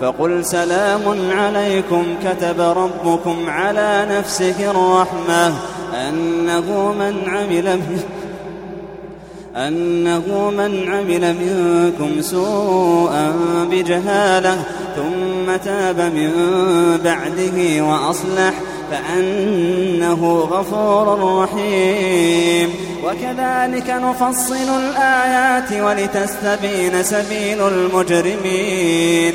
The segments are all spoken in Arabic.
فقل سلام عليكم كتب ربكم على نفسه الرحمة. أنه من عمل أنه من عمل منكم سوءا بجهالة ثم تاب من بعده وأصلح فأنه غفور رحيم. وكذلك نفصل الآيات ولتستبين سبيل المجرمين.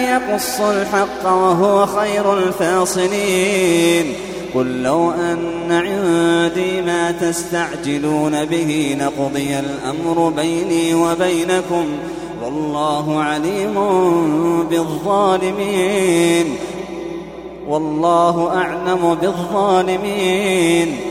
يقص الحق وهو خير الفاصلين. قل لو أن عندي ما تستعجلون به لقضي الأمر بيني وبينكم. والله عليم بالظالمين. والله أعلم بالظالمين.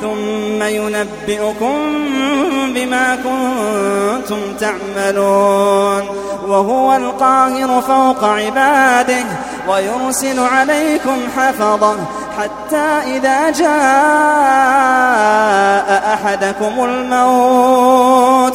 ثم ينبئكم بما كنتم تعملون. وهو القاهر فوق عباده ويرسل عليكم حفظه حتى إذا جاء أحدكم الموت.